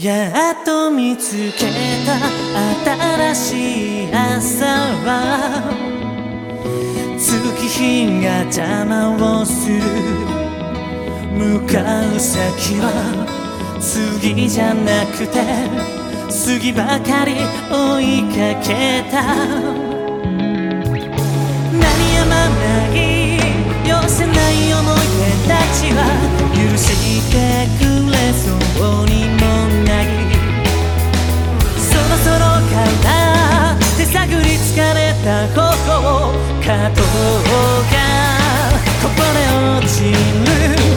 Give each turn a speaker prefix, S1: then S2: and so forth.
S1: やっと見つけた新しい朝は。月日が邪魔をする。向かう先は次じゃなくて次ばかり追いかけた。た頬を加藤がこぼれ落ちる。